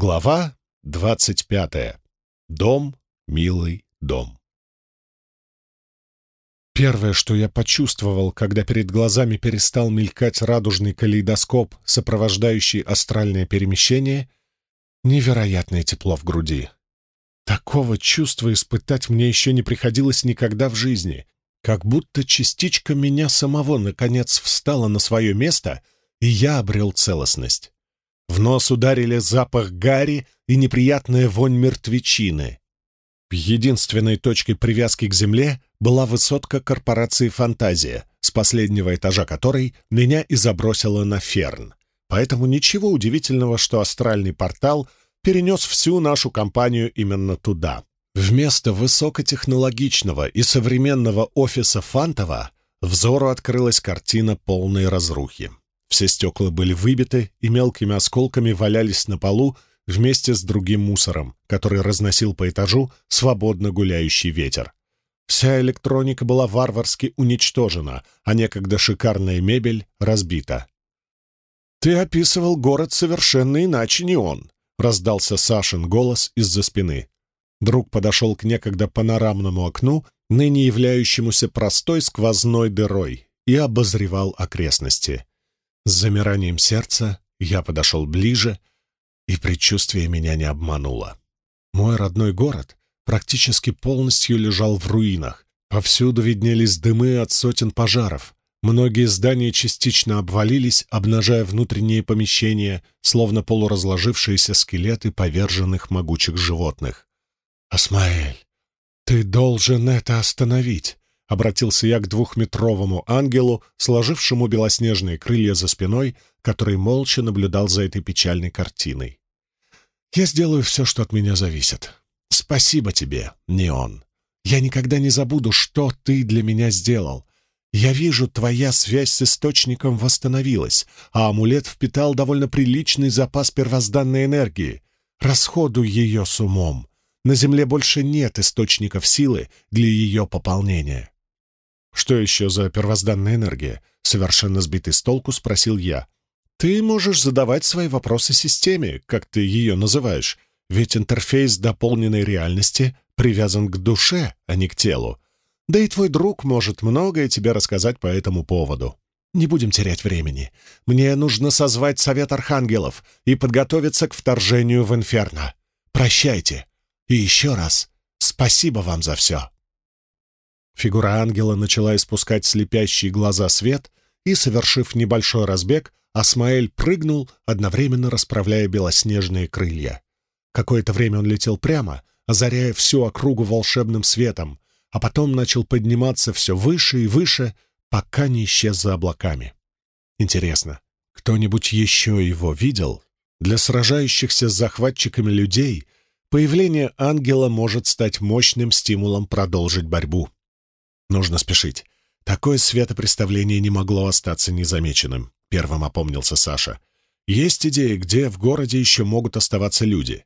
Глава двадцать пятая. Дом, милый дом. Первое, что я почувствовал, когда перед глазами перестал мелькать радужный калейдоскоп, сопровождающий астральное перемещение, невероятное тепло в груди. Такого чувства испытать мне еще не приходилось никогда в жизни, как будто частичка меня самого наконец встала на свое место, и я обрел целостность. В нос ударили запах гари и неприятная вонь мертвечины. Единственной точкой привязки к земле была высотка корпорации «Фантазия», с последнего этажа которой меня и забросило на ферн. Поэтому ничего удивительного, что астральный портал перенес всю нашу компанию именно туда. Вместо высокотехнологичного и современного офиса Фантова взору открылась картина полной разрухи. Все стекла были выбиты и мелкими осколками валялись на полу вместе с другим мусором, который разносил по этажу свободно гуляющий ветер. Вся электроника была варварски уничтожена, а некогда шикарная мебель разбита. «Ты описывал город совершенно иначе, не он», — раздался Сашин голос из-за спины. Друг подошел к некогда панорамному окну, ныне являющемуся простой сквозной дырой, и обозревал окрестности. С замиранием сердца я подошел ближе, и предчувствие меня не обмануло. Мой родной город практически полностью лежал в руинах. Повсюду виднелись дымы от сотен пожаров. Многие здания частично обвалились, обнажая внутренние помещения, словно полуразложившиеся скелеты поверженных могучих животных. «Асмаэль, ты должен это остановить!» — обратился я к двухметровому ангелу, сложившему белоснежные крылья за спиной, который молча наблюдал за этой печальной картиной. «Я сделаю все, что от меня зависит. Спасибо тебе, Неон. Я никогда не забуду, что ты для меня сделал. Я вижу, твоя связь с Источником восстановилась, а амулет впитал довольно приличный запас первозданной энергии. Расходуй ее с умом. На Земле больше нет источников силы для ее пополнения». «Что еще за первозданная энергия?» — совершенно сбитый с толку спросил я. «Ты можешь задавать свои вопросы системе, как ты ее называешь, ведь интерфейс дополненной реальности привязан к душе, а не к телу. Да и твой друг может многое тебе рассказать по этому поводу. Не будем терять времени. Мне нужно созвать Совет Архангелов и подготовиться к вторжению в Инферно. Прощайте. И еще раз спасибо вам за все». Фигура ангела начала испускать слепящие глаза свет, и, совершив небольшой разбег, Асмаэль прыгнул, одновременно расправляя белоснежные крылья. Какое-то время он летел прямо, озаряя всю округу волшебным светом, а потом начал подниматься все выше и выше, пока не исчез за облаками. Интересно, кто-нибудь еще его видел? Для сражающихся с захватчиками людей появление ангела может стать мощным стимулом продолжить борьбу. Нужно спешить. Такое светопреставление не могло остаться незамеченным, первым опомнился Саша. Есть идеи, где в городе еще могут оставаться люди.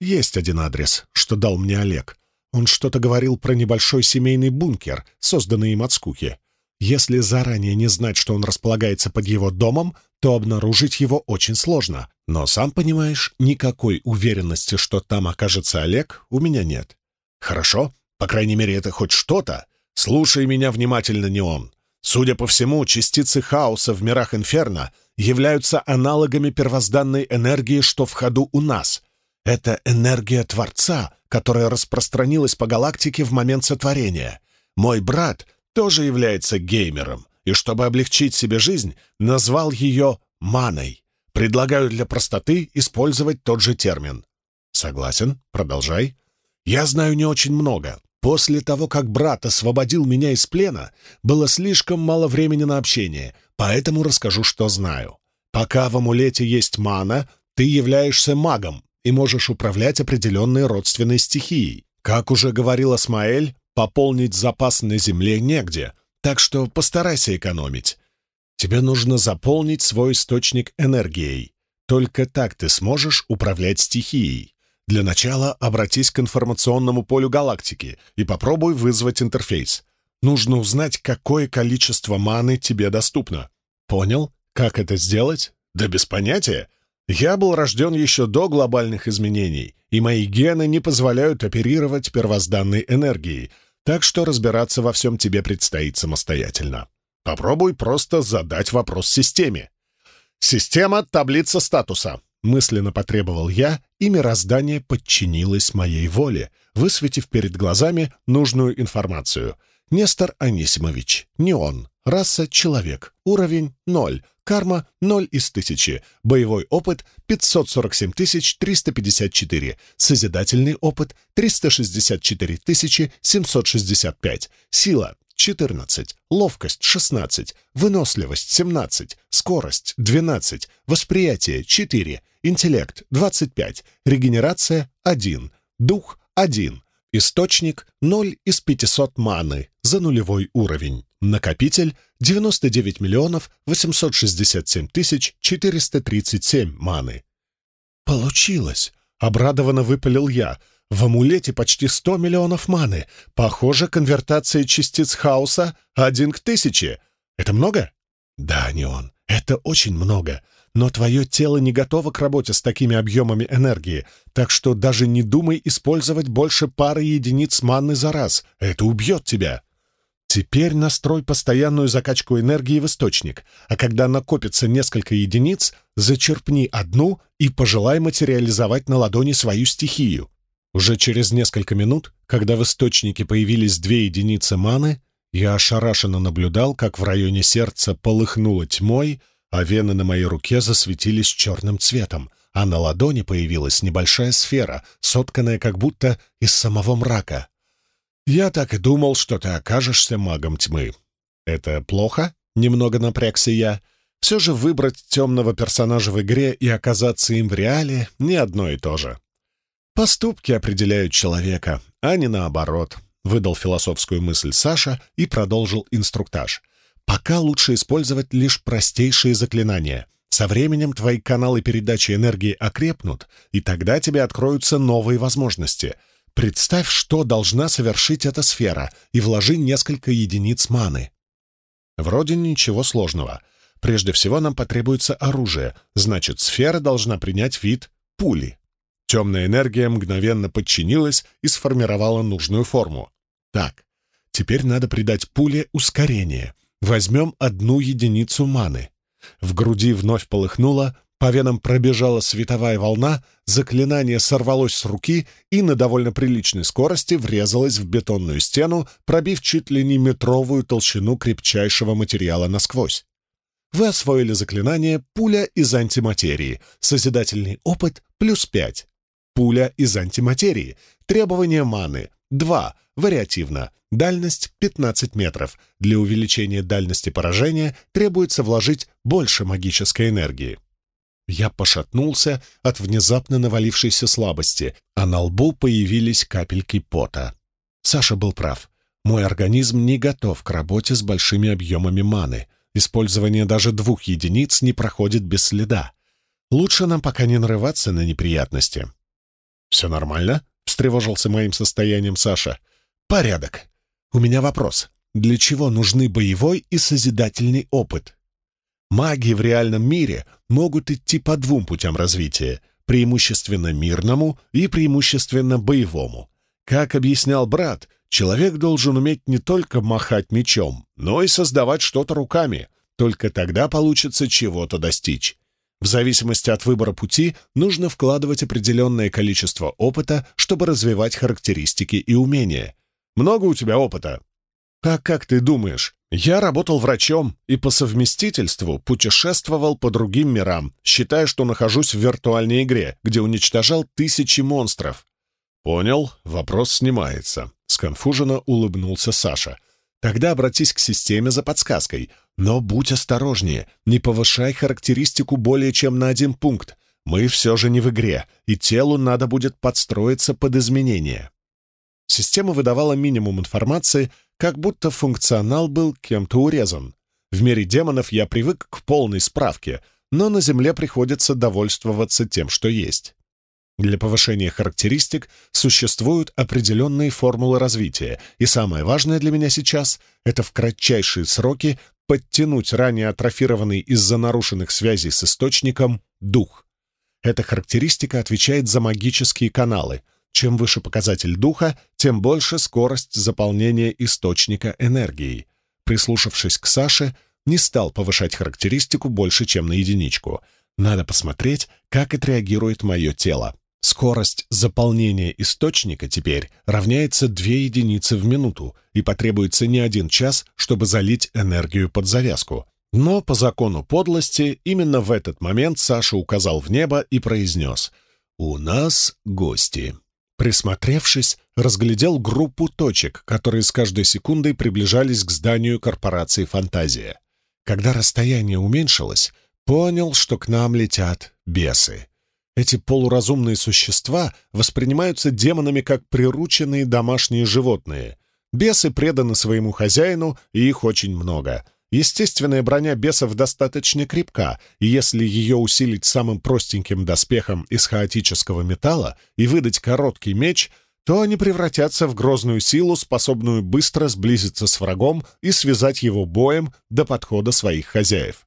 Есть один адрес, что дал мне Олег. Он что-то говорил про небольшой семейный бункер, созданный им от скуки. Если заранее не знать, что он располагается под его домом, то обнаружить его очень сложно. Но, сам понимаешь, никакой уверенности, что там окажется Олег, у меня нет. Хорошо, по крайней мере, это хоть что-то. Слушай меня внимательно, Неон. Судя по всему, частицы хаоса в мирах Инферно являются аналогами первозданной энергии, что в ходу у нас. Это энергия Творца, которая распространилась по галактике в момент сотворения. Мой брат тоже является геймером, и чтобы облегчить себе жизнь, назвал ее маной. Предлагаю для простоты использовать тот же термин. Согласен, продолжай. Я знаю не очень много, После того, как брат освободил меня из плена, было слишком мало времени на общение, поэтому расскажу, что знаю. Пока в амулете есть мана, ты являешься магом и можешь управлять определенной родственной стихией. Как уже говорил Асмаэль, пополнить запас на земле негде, так что постарайся экономить. Тебе нужно заполнить свой источник энергией. Только так ты сможешь управлять стихией. Для начала обратись к информационному полю галактики и попробуй вызвать интерфейс. Нужно узнать, какое количество маны тебе доступно. Понял, как это сделать? Да без понятия. Я был рожден еще до глобальных изменений, и мои гены не позволяют оперировать первозданной энергией, так что разбираться во всем тебе предстоит самостоятельно. Попробуй просто задать вопрос системе. «Система — таблица статуса», — мысленно потребовал я, и мироздание подчинилось моей воле, высветив перед глазами нужную информацию. Нестор Анисимович, не он, раса — человек, уровень — ноль, карма — ноль из тысячи, боевой опыт — 547 354, созидательный опыт — 364 765, сила 14, ловкость 16, выносливость 17, скорость 12, восприятие 4, интеллект 25, регенерация 1, дух 1, источник 0 из 500 маны за нулевой уровень, накопитель 99 миллионов 867 тысяч 437 маны. «Получилось!» — обрадованно выпалил я — в амулете почти 100 миллионов маны. Похоже, конвертация частиц хаоса один к тысяче. Это много? Да, не. Это очень много. Но твое тело не готово к работе с такими объемами энергии, так что даже не думай использовать больше пары единиц маны за раз. Это убьет тебя. Теперь настрой постоянную закачку энергии в источник, а когда накопится несколько единиц, зачерпни одну и пожелай материализовать на ладони свою стихию. Уже через несколько минут, когда в источнике появились две единицы маны, я ошарашенно наблюдал, как в районе сердца полыхнуло тьмой, а вены на моей руке засветились черным цветом, а на ладони появилась небольшая сфера, сотканная как будто из самого мрака. «Я так и думал, что ты окажешься магом тьмы». «Это плохо?» — немного напрягся я. «Все же выбрать темного персонажа в игре и оказаться им в реале — не одно и то же». Поступки определяют человека, а не наоборот, выдал философскую мысль Саша и продолжил инструктаж. Пока лучше использовать лишь простейшие заклинания. Со временем твои каналы передачи энергии окрепнут, и тогда тебе откроются новые возможности. Представь, что должна совершить эта сфера, и вложи несколько единиц маны. Вроде ничего сложного. Прежде всего нам потребуется оружие, значит, сфера должна принять вид пули. Темная энергия мгновенно подчинилась и сформировала нужную форму. Так, теперь надо придать пуле ускорение. Возьмем одну единицу маны. В груди вновь полыхнуло, по венам пробежала световая волна, заклинание сорвалось с руки и на довольно приличной скорости врезалось в бетонную стену, пробив чуть ли не метровую толщину крепчайшего материала насквозь. Вы освоили заклинание «Пуля из антиматерии», созидательный опыт плюс пять пуля из антиматерии. Требование маны — 2, вариативно. Дальность — 15 метров. Для увеличения дальности поражения требуется вложить больше магической энергии. Я пошатнулся от внезапно навалившейся слабости, а на лбу появились капельки пота. Саша был прав. Мой организм не готов к работе с большими объемами маны. Использование даже двух единиц не проходит без следа. Лучше нам пока не нарываться на неприятности. «Все нормально?» — встревожился моим состоянием Саша. «Порядок. У меня вопрос. Для чего нужны боевой и созидательный опыт?» Маги в реальном мире могут идти по двум путям развития — преимущественно мирному и преимущественно боевому. Как объяснял брат, человек должен уметь не только махать мечом, но и создавать что-то руками. Только тогда получится чего-то достичь. В зависимости от выбора пути нужно вкладывать определенное количество опыта, чтобы развивать характеристики и умения. Много у тебя опыта? А как ты думаешь? Я работал врачом и по совместительству путешествовал по другим мирам, считая, что нахожусь в виртуальной игре, где уничтожал тысячи монстров. Понял, вопрос снимается. Сконфуженно улыбнулся Саша. Тогда обратись к системе за подсказкой. Но будь осторожнее, не повышай характеристику более чем на один пункт. Мы все же не в игре, и телу надо будет подстроиться под изменения. Система выдавала минимум информации, как будто функционал был кем-то урезан. В мире демонов я привык к полной справке, но на Земле приходится довольствоваться тем, что есть. Для повышения характеристик существуют определенные формулы развития, и самое важное для меня сейчас — это в кратчайшие сроки подтянуть ранее атрофированный из-за нарушенных связей с источником дух. Эта характеристика отвечает за магические каналы. Чем выше показатель духа, тем больше скорость заполнения источника энергии. Прислушавшись к Саше, не стал повышать характеристику больше, чем на единичку. Надо посмотреть, как отреагирует мое тело. Скорость заполнения источника теперь равняется 2 единицы в минуту, и потребуется не один час, чтобы залить энергию под завязку. Но по закону подлости именно в этот момент Саша указал в небо и произнес «У нас гости». Присмотревшись, разглядел группу точек, которые с каждой секундой приближались к зданию корпорации «Фантазия». Когда расстояние уменьшилось, понял, что к нам летят бесы. Эти полуразумные существа воспринимаются демонами как прирученные домашние животные. Бесы преданы своему хозяину, и их очень много — Естественная броня бесов достаточно крепка, и если ее усилить самым простеньким доспехом из хаотического металла и выдать короткий меч, то они превратятся в грозную силу, способную быстро сблизиться с врагом и связать его боем до подхода своих хозяев.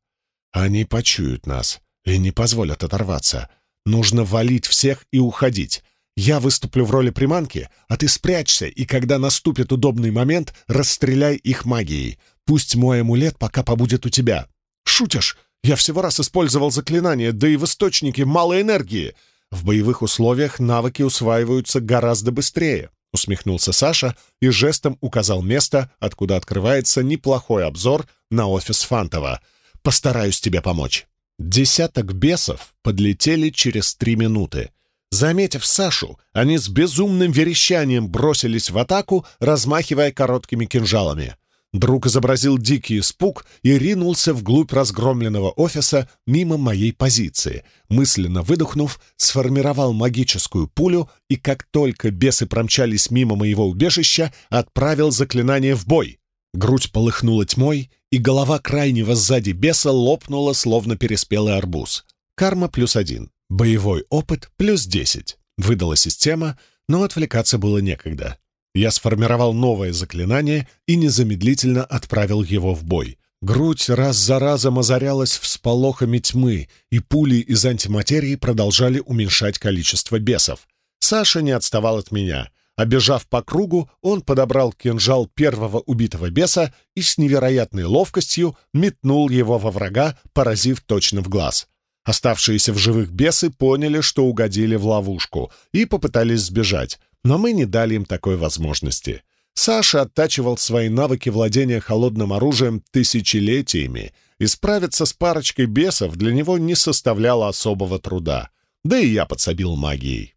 Они почуют нас и не позволят оторваться. Нужно валить всех и уходить. Я выступлю в роли приманки, а ты спрячься, и когда наступит удобный момент, расстреляй их магией — Пусть мой амулет пока побудет у тебя. Шутишь? Я всего раз использовал заклинание, да и в источнике мало энергии. В боевых условиях навыки усваиваются гораздо быстрее. Усмехнулся Саша и жестом указал место, откуда открывается неплохой обзор на офис Фантова. «Постараюсь тебе помочь». Десяток бесов подлетели через три минуты. Заметив Сашу, они с безумным верещанием бросились в атаку, размахивая короткими кинжалами. Друг изобразил дикий испуг и ринулся вглубь разгромленного офиса мимо моей позиции. Мысленно выдохнув, сформировал магическую пулю и, как только бесы промчались мимо моего убежища, отправил заклинание в бой. Грудь полыхнула тьмой, и голова крайнего сзади беса лопнула, словно переспелый арбуз. Карма плюс один, боевой опыт плюс десять. Выдала система, но отвлекаться было некогда. Я сформировал новое заклинание и незамедлительно отправил его в бой. Грудь раз за разом озарялась всполохами тьмы, и пули из антиматерии продолжали уменьшать количество бесов. Саша не отставал от меня. Обежав по кругу, он подобрал кинжал первого убитого беса и с невероятной ловкостью метнул его во врага, поразив точно в глаз. Оставшиеся в живых бесы поняли, что угодили в ловушку, и попытались сбежать, но мы не дали им такой возможности. Саша оттачивал свои навыки владения холодным оружием тысячелетиями, и справиться с парочкой бесов для него не составляло особого труда. Да и я подсобил магией.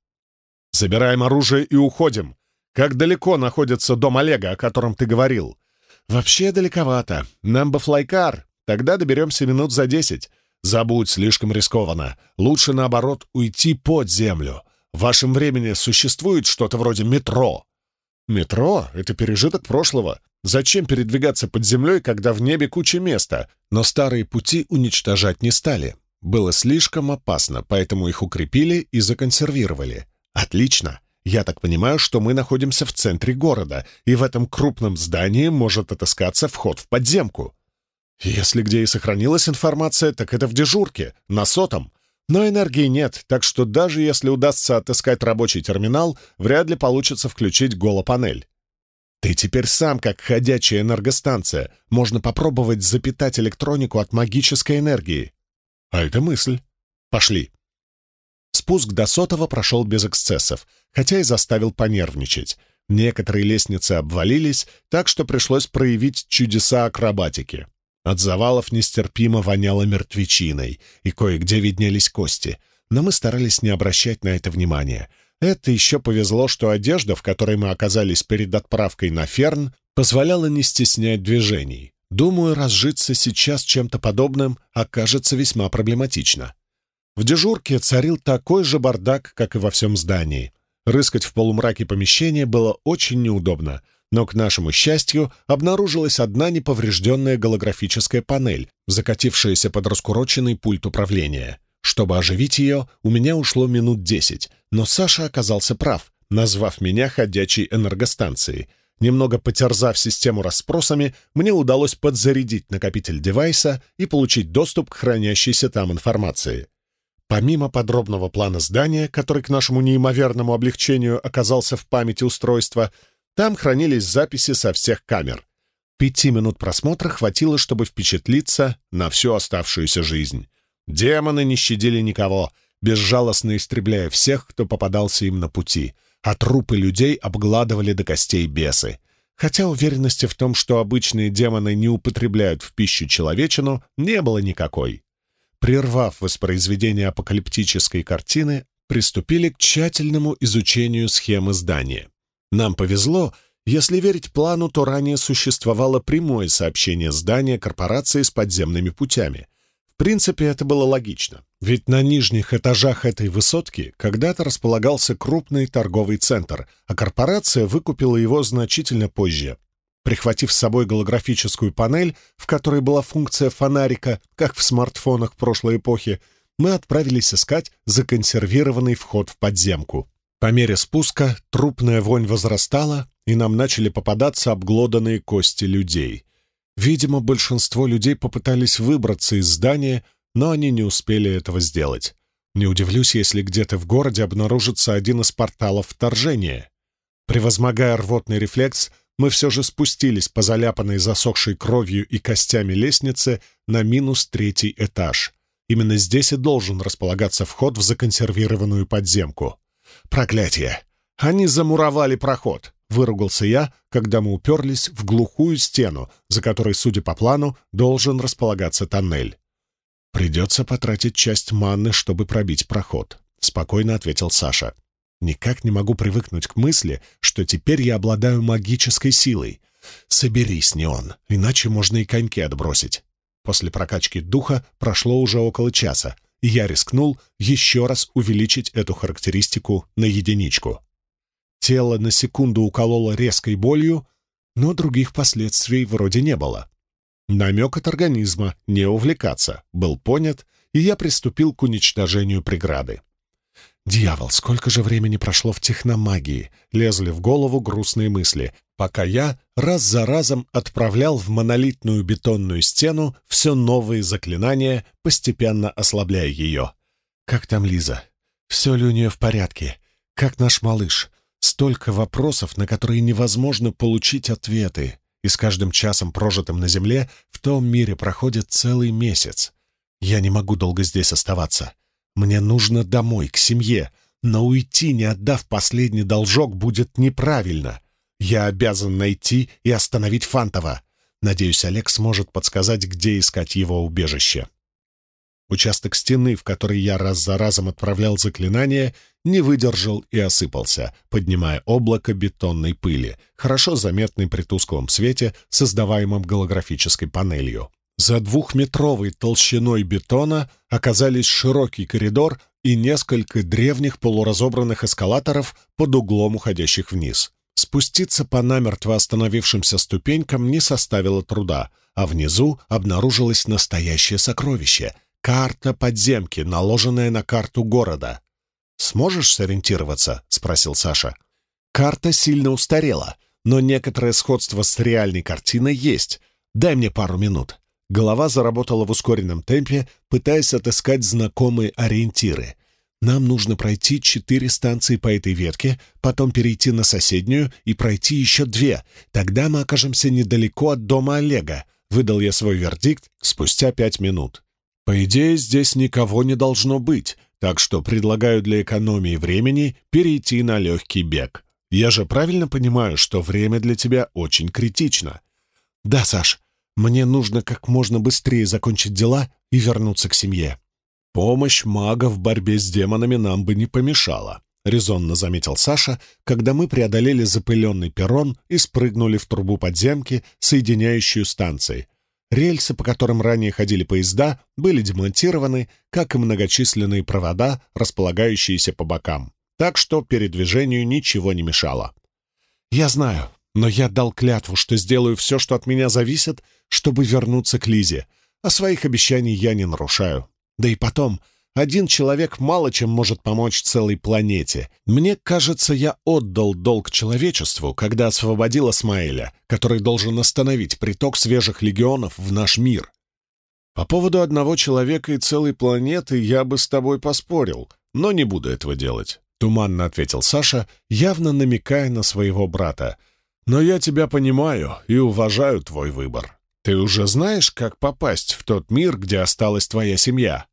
«Забираем оружие и уходим. Как далеко находится дом Олега, о котором ты говорил?» «Вообще далековато. Нам бы флайкар. Тогда доберемся минут за десять. Забудь, слишком рискованно. Лучше, наоборот, уйти под землю. В вашем времени существует что-то вроде метро. Метро — это пережиток прошлого. Зачем передвигаться под землей, когда в небе куча места? Но старые пути уничтожать не стали. Было слишком опасно, поэтому их укрепили и законсервировали. Отлично. Я так понимаю, что мы находимся в центре города, и в этом крупном здании может отыскаться вход в подземку. Если где и сохранилась информация, так это в дежурке, на сотом. Но энергии нет, так что даже если удастся отыскать рабочий терминал, вряд ли получится включить голопанель. Ты теперь сам как ходячая энергостанция. Можно попробовать запитать электронику от магической энергии. А это мысль. Пошли. Спуск до сотого прошел без эксцессов, хотя и заставил понервничать. Некоторые лестницы обвалились, так что пришлось проявить чудеса акробатики. От завалов нестерпимо воняло мертвечиной, и кое-где виднелись кости, но мы старались не обращать на это внимания. Это еще повезло, что одежда, в которой мы оказались перед отправкой на Ферн, позволяла не стеснять движений. Думаю, разжиться сейчас чем-то подобным окажется весьма проблематично. В дежурке царил такой же бардак, как и во всем здании. Рыскать в полумраке помещения было очень неудобно — но, к нашему счастью, обнаружилась одна неповрежденная голографическая панель, закатившаяся под раскуроченный пульт управления. Чтобы оживить ее, у меня ушло минут десять, но Саша оказался прав, назвав меня ходячей энергостанцией. Немного потерзав систему расспросами, мне удалось подзарядить накопитель девайса и получить доступ к хранящейся там информации. Помимо подробного плана здания, который к нашему неимоверному облегчению оказался в памяти устройства, там хранились записи со всех камер. Пяти минут просмотра хватило, чтобы впечатлиться на всю оставшуюся жизнь. Демоны не щадили никого, безжалостно истребляя всех, кто попадался им на пути, а трупы людей обгладывали до костей бесы. Хотя уверенности в том, что обычные демоны не употребляют в пищу человечину, не было никакой. Прервав воспроизведение апокалиптической картины, приступили к тщательному изучению схемы здания. Нам повезло, если верить плану, то ранее существовало прямое сообщение здания корпорации с подземными путями. В принципе, это было логично, ведь на нижних этажах этой высотки когда-то располагался крупный торговый центр, а корпорация выкупила его значительно позже. Прихватив с собой голографическую панель, в которой была функция фонарика, как в смартфонах прошлой эпохи, мы отправились искать законсервированный вход в подземку. По мере спуска трупная вонь возрастала, и нам начали попадаться обглоданные кости людей. Видимо, большинство людей попытались выбраться из здания, но они не успели этого сделать. Не удивлюсь, если где-то в городе обнаружится один из порталов вторжения. Превозмогая рвотный рефлекс, мы все же спустились по заляпанной засохшей кровью и костями лестнице на минус третий этаж. Именно здесь и должен располагаться вход в законсервированную подземку. Проклятие! Они замуровали проход. Выругался я, когда мы уперлись в глухую стену, за которой, судя по плану, должен располагаться тоннель. «Придется потратить часть манны, чтобы пробить проход», — спокойно ответил Саша. «Никак не могу привыкнуть к мысли, что теперь я обладаю магической силой. Соберись, не он, иначе можно и коньки отбросить». После прокачки духа прошло уже около часа, и я рискнул еще раз увеличить эту характеристику на единичку. Тело на секунду укололо резкой болью, но других последствий вроде не было. Намек от организма не увлекаться был понят, и я приступил к уничтожению преграды. Дьявол, сколько же времени прошло в техномагии, лезли в голову грустные мысли, пока я раз за разом отправлял в монолитную бетонную стену все новые заклинания, постепенно ослабляя ее. Как там Лиза? Все ли у нее в порядке? Как наш малыш? Столько вопросов, на которые невозможно получить ответы, и с каждым часом, прожитым на Земле, в том мире проходит целый месяц. Я не могу долго здесь оставаться. Мне нужно домой, к семье, но уйти, не отдав последний должок, будет неправильно. Я обязан найти и остановить Фантова. Надеюсь, Олег сможет подсказать, где искать его убежище. Участок стены, в который я раз за разом отправлял заклинания, не выдержал и осыпался, поднимая облако бетонной пыли, хорошо заметной при тусклом свете, создаваемом голографической панелью. За двухметровой толщиной бетона оказались широкий коридор и несколько древних полуразобранных эскалаторов под углом уходящих вниз. Спуститься по намертво остановившимся ступенькам не составило труда, а внизу обнаружилось настоящее сокровище Карта подземки, наложенная на карту города. «Сможешь сориентироваться?» — спросил Саша. «Карта сильно устарела, но некоторое сходство с реальной картиной есть. Дай мне пару минут». Голова заработала в ускоренном темпе, пытаясь отыскать знакомые ориентиры. Нам нужно пройти четыре станции по этой ветке, потом перейти на соседнюю и пройти еще две. Тогда мы окажемся недалеко от дома Олега. Выдал я свой вердикт спустя пять минут. По идее, здесь никого не должно быть, так что предлагаю для экономии времени перейти на легкий бег. Я же правильно понимаю, что время для тебя очень критично. Да, Саш, мне нужно как можно быстрее закончить дела и вернуться к семье. Помощь мага в борьбе с демонами нам бы не помешала, резонно заметил Саша, когда мы преодолели запыленный перрон и спрыгнули в трубу подземки, соединяющую станции, Рельсы, по которым ранее ходили поезда, были демонтированы, как и многочисленные провода, располагающиеся по бокам, так что передвижению ничего не мешало. «Я знаю, но я дал клятву, что сделаю все, что от меня зависит, чтобы вернуться к Лизе, а своих обещаний я не нарушаю. Да и потом, один человек мало чем может помочь целой планете. Мне кажется, я отдал долг человечеству, когда освободил Асмаэля, который должен остановить приток свежих легионов в наш мир. По поводу одного человека и целой планеты я бы с тобой поспорил, но не буду этого делать. Туманно ответил Саша, явно намекая на своего брата. «Но я тебя понимаю и уважаю твой выбор. Ты уже знаешь, как попасть в тот мир, где осталась твоя семья?»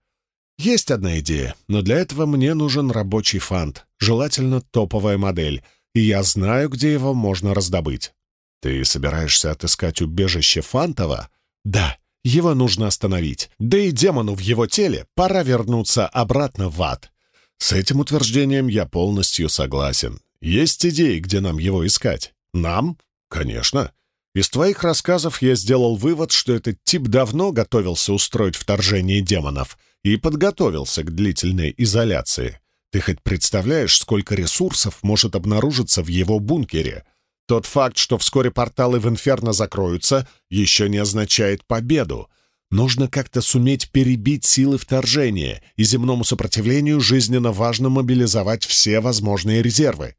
«Есть одна идея, но для этого мне нужен рабочий фант, желательно топовая модель, и я знаю, где его можно раздобыть». «Ты собираешься отыскать убежище Фантова?» «Да, его нужно остановить. Да и демону в его теле пора вернуться обратно в ад. С этим утверждением я полностью согласен. Есть идеи, где нам его искать? Нам? Конечно. Из твоих рассказов я сделал вывод, что этот тип давно готовился устроить вторжение демонов и подготовился к длительной изоляции. Ты хоть представляешь, сколько ресурсов может обнаружиться в его бункере? Тот факт, что вскоре порталы в Инферно закроются, еще не означает победу. Нужно как-то суметь перебить силы вторжения, и земному сопротивлению жизненно важно мобилизовать все возможные резервы.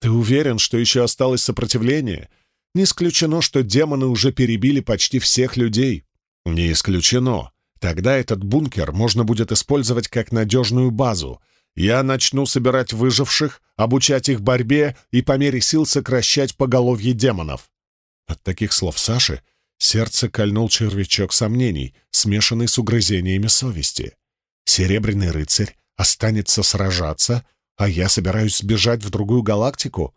Ты уверен, что еще осталось сопротивление? Не исключено, что демоны уже перебили почти всех людей. Не исключено. Тогда этот бункер можно будет использовать как надежную базу. Я начну собирать выживших, обучать их борьбе и по мере сил сокращать поголовье демонов. От таких слов Саши Сердце кольнул червячок сомнений, смешанный с угрызениями совести. Серебряный рыцарь останется сражаться, а я собираюсь сбежать в другую галактику?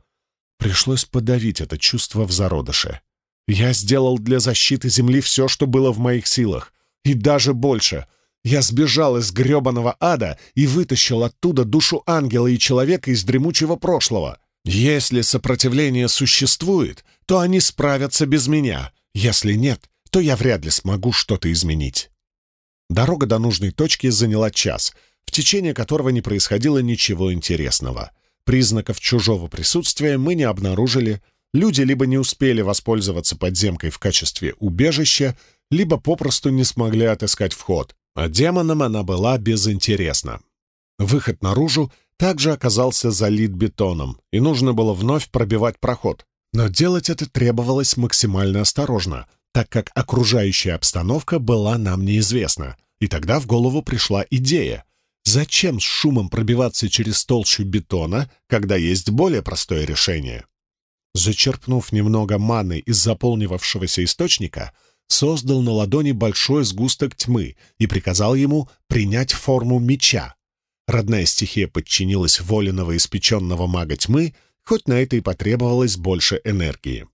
Пришлось подавить это чувство в зародыше. Я сделал для защиты Земли все, что было в моих силах, и даже больше. Я сбежал из гребаного ада и вытащил оттуда душу ангела и человека из дремучего прошлого. Если сопротивление существует, то они справятся без меня, если нет, то я вряд ли смогу что-то изменить. Дорога до нужной точки заняла час, в течение которого не происходило ничего интересного. Признаков чужого присутствия мы не обнаружили, люди либо не успели воспользоваться подземкой в качестве убежища, либо попросту не смогли отыскать вход, а демонам она была безинтересна. Выход наружу также оказался залит бетоном, и нужно было вновь пробивать проход. Но делать это требовалось максимально осторожно, так как окружающая обстановка была нам неизвестна. И тогда в голову пришла идея. Зачем с шумом пробиваться через толщу бетона, когда есть более простое решение? Зачерпнув немного маны из заполнивавшегося источника, создал на ладони большой сгусток тьмы и приказал ему принять форму меча. Родная стихия подчинилась воле новоиспеченного мага тьмы — хоть на это и потребовалось больше энергии.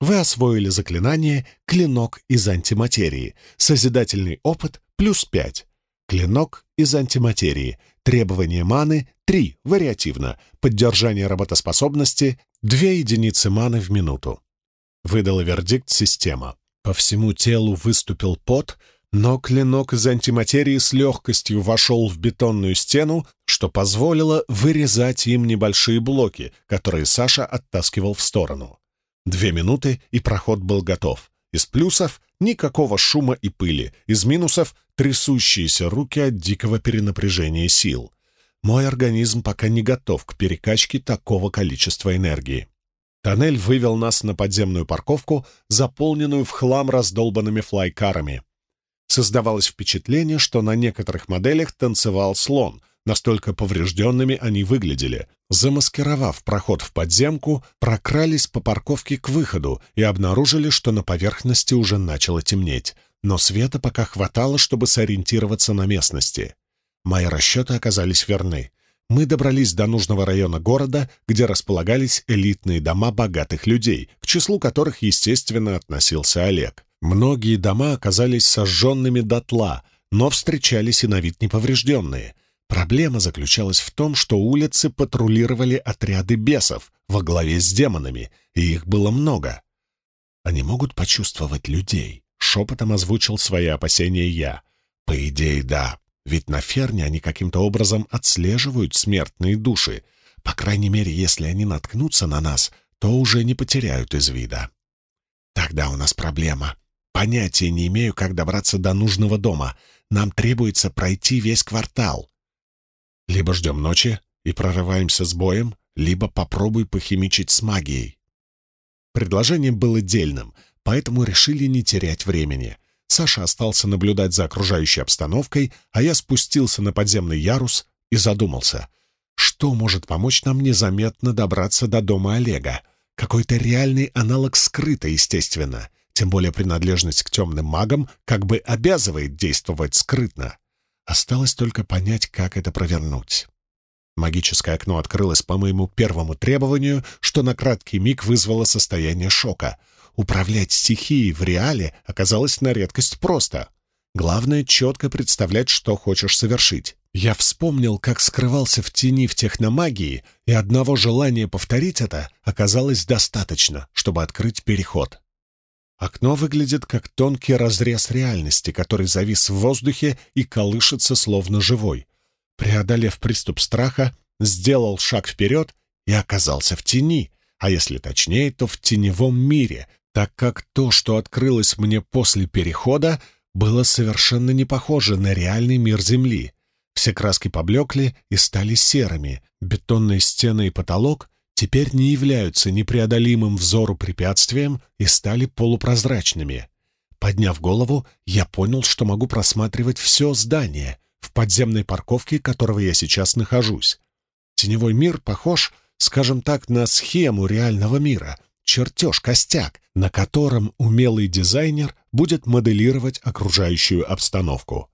Вы освоили заклинание «Клинок из антиматерии», созидательный опыт плюс 5. Клинок из антиматерии, требование маны 3, вариативно, поддержание работоспособности 2 единицы маны в минуту. Выдала вердикт система. По всему телу выступил пот, но клинок из антиматерии с легкостью вошел в бетонную стену, что позволило вырезать им небольшие блоки, которые Саша оттаскивал в сторону. Две минуты, и проход был готов. Из плюсов — никакого шума и пыли, из минусов — трясущиеся руки от дикого перенапряжения сил. Мой организм пока не готов к перекачке такого количества энергии. Тоннель вывел нас на подземную парковку, заполненную в хлам раздолбанными флайкарами. Создавалось впечатление, что на некоторых моделях танцевал слон, настолько поврежденными они выглядели. Замаскировав проход в подземку, прокрались по парковке к выходу и обнаружили, что на поверхности уже начало темнеть, но света пока хватало, чтобы сориентироваться на местности. Мои расчеты оказались верны. Мы добрались до нужного района города, где располагались элитные дома богатых людей, к числу которых, естественно, относился Олег. Многие дома оказались сожженными дотла, но встречались и на вид неповрежденные. Проблема заключалась в том, что улицы патрулировали отряды бесов во главе с демонами, и их было много. «Они могут почувствовать людей», — шепотом озвучил свои опасения я. «По идее, да, ведь на ферне они каким-то образом отслеживают смертные души. По крайней мере, если они наткнутся на нас, то уже не потеряют из вида». «Тогда у нас проблема», Понятия не имею, как добраться до нужного дома. Нам требуется пройти весь квартал. Либо ждем ночи и прорываемся с боем, либо попробуй похимичить с магией. Предложение было дельным, поэтому решили не терять времени. Саша остался наблюдать за окружающей обстановкой, а я спустился на подземный ярус и задумался, что может помочь нам незаметно добраться до дома Олега. Какой-то реальный аналог скрыто, естественно. Тем более принадлежность к темным магам как бы обязывает действовать скрытно. Осталось только понять, как это провернуть. Магическое окно открылось по моему первому требованию, что на краткий миг вызвало состояние шока. Управлять стихией в реале оказалось на редкость просто. Главное — четко представлять, что хочешь совершить. Я вспомнил, как скрывался в тени в техномагии, и одного желания повторить это оказалось достаточно, чтобы открыть переход. Окно выглядит как тонкий разрез реальности, который завис в воздухе и колышется словно живой. Преодолев приступ страха, сделал шаг вперед и оказался в тени, а если точнее, то в теневом мире, так как то, что открылось мне после перехода, было совершенно не похоже на реальный мир Земли. Все краски поблекли и стали серыми, бетонные стены и потолок теперь не являются непреодолимым взору препятствием и стали полупрозрачными. Подняв голову, я понял, что могу просматривать все здание, в подземной парковке которого я сейчас нахожусь. Теневой мир похож, скажем так, на схему реального мира, чертеж-костяк, на котором умелый дизайнер будет моделировать окружающую обстановку.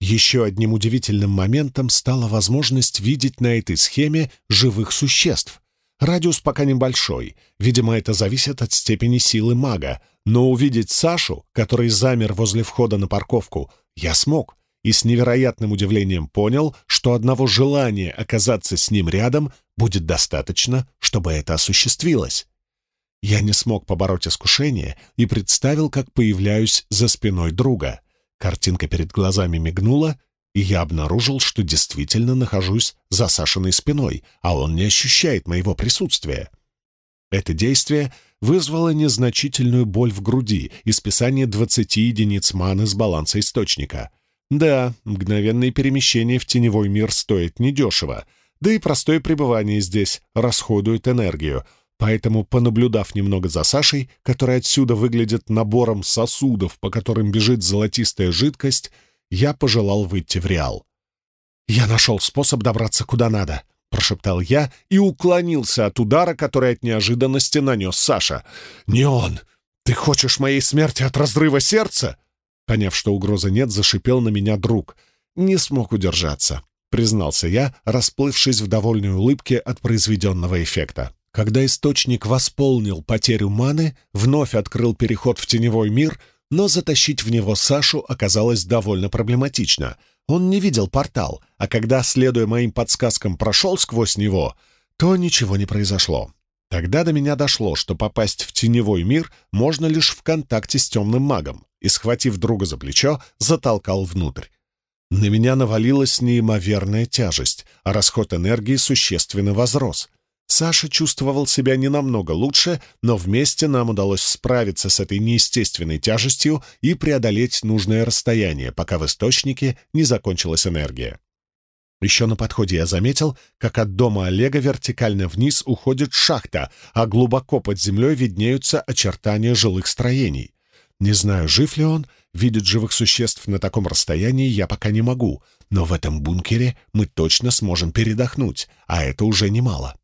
Еще одним удивительным моментом стала возможность видеть на этой схеме живых существ, Радиус пока небольшой, видимо, это зависит от степени силы мага, но увидеть Сашу, который замер возле входа на парковку, я смог, и с невероятным удивлением понял, что одного желания оказаться с ним рядом будет достаточно, чтобы это осуществилось. Я не смог побороть искушение и представил, как появляюсь за спиной друга. Картинка перед глазами мигнула, и я обнаружил, что действительно нахожусь за Сашиной спиной, а он не ощущает моего присутствия. Это действие вызвало незначительную боль в груди и списание 20 единиц маны с баланса источника. Да, мгновенные перемещения в теневой мир стоят недешево, да и простое пребывание здесь расходует энергию, поэтому, понаблюдав немного за Сашей, которая отсюда выглядит набором сосудов, по которым бежит золотистая жидкость, я пожелал выйти в Реал. «Я нашел способ добраться куда надо», — прошептал я и уклонился от удара, который от неожиданности нанес Саша. «Не он! Ты хочешь моей смерти от разрыва сердца?» Поняв, что угрозы нет, зашипел на меня друг. «Не смог удержаться», — признался я, расплывшись в довольной улыбке от произведенного эффекта. Когда источник восполнил потерю маны, вновь открыл переход в теневой мир — но затащить в него Сашу оказалось довольно проблематично. Он не видел портал, а когда, следуя моим подсказкам, прошел сквозь него, то ничего не произошло. Тогда до меня дошло, что попасть в теневой мир можно лишь в контакте с темным магом, и, схватив друга за плечо, затолкал внутрь. На меня навалилась неимоверная тяжесть, а расход энергии существенно возрос — Саша чувствовал себя не намного лучше, но вместе нам удалось справиться с этой неестественной тяжестью и преодолеть нужное расстояние, пока в источнике не закончилась энергия. Еще на подходе я заметил, как от дома Олега вертикально вниз уходит шахта, а глубоко под землей виднеются очертания жилых строений. Не знаю, жив ли он, видеть живых существ на таком расстоянии я пока не могу, но в этом бункере мы точно сможем передохнуть, а это уже немало.